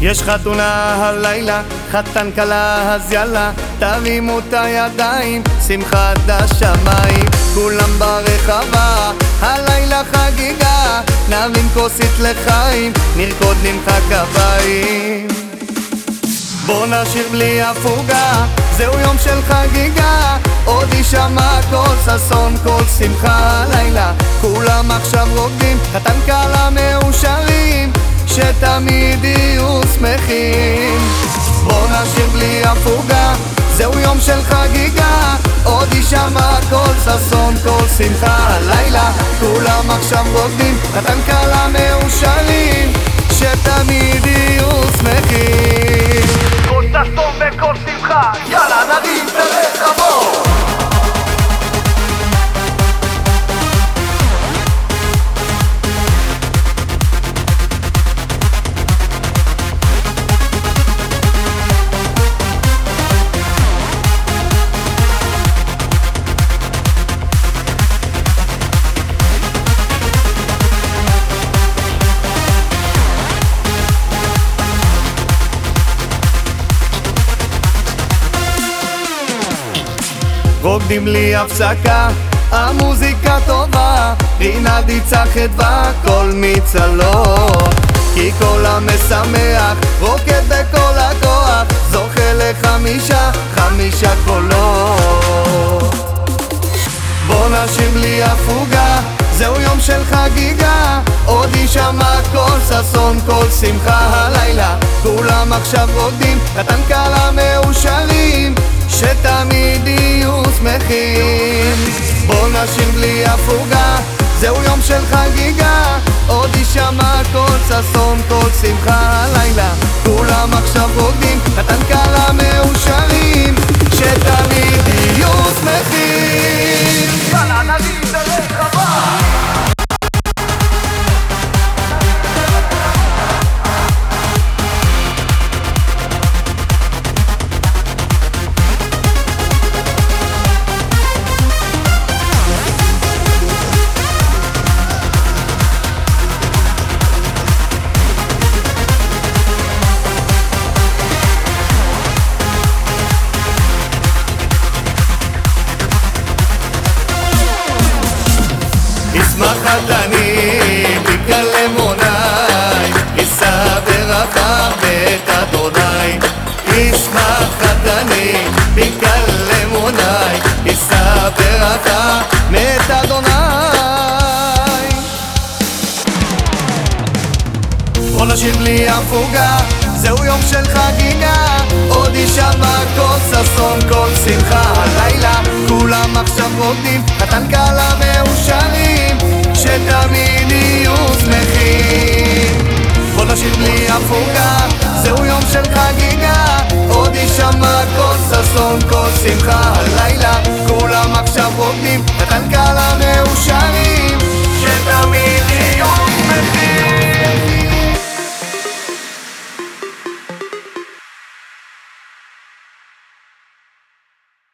יש חתונה הלילה, חתן כלה אז יאללה, תרימו את הידיים, שמחת השמיים, כולם ברחבה, הלילה חגיגה, נרים כוסית לחיים, נרקוד נמחק הבאים. בוא נשיר בלי הפוגה, זהו יום של חגיגה, עוד יישמע כל ששון, כל שמחה לילה, כולם עכשיו רוקדים, חתן כלה מאושרים, שתמיד יהיו שמחים. בוא נשיר בלי הפוגה, זהו יום של חגיגה, עוד יישמע כל ששון, כל שמחה לילה, כולם עכשיו רוקדים, חתן כלה מאושרים, שתמיד יהיו שמחים. רוקדים בלי הפסקה, המוזיקה טובה, רינה דיצה חדווה, כל מצלות. כי כל המשמח, רוקד בכל הכוח, זוכה לחמישה, חמישה קולות. בוא נשיר בלי הפוגה, זהו יום של חגיגה, עוד יישמע ששון, כל שמחה הלילה, כולם עכשיו רוקדים, חתן כלה מאושרים, שתמיד יהיו שמחים. בוא נשיר בלי הפוגה, זהו יום של חגיגה, עוד יישמע כל ששון, כל שמחה הלילה, כולם עכשיו רוקדים, חתן כלה מאושרים, שתמיד יהיו שמחים. ישמח חתני, תקלה מוני, יישא ברכה בית אדוני. ישמח חתני, תקלה מוני, יישא ברכה בית אדוני. בוא נשאיר בלי הפוגה, זהו יום של חגיגה, עוד יישמע כל ששון, כל שמחה הלילה, הפוגה, זהו יום של חגיגה, עוד יישמע כל ששון, כל שמחה הלילה,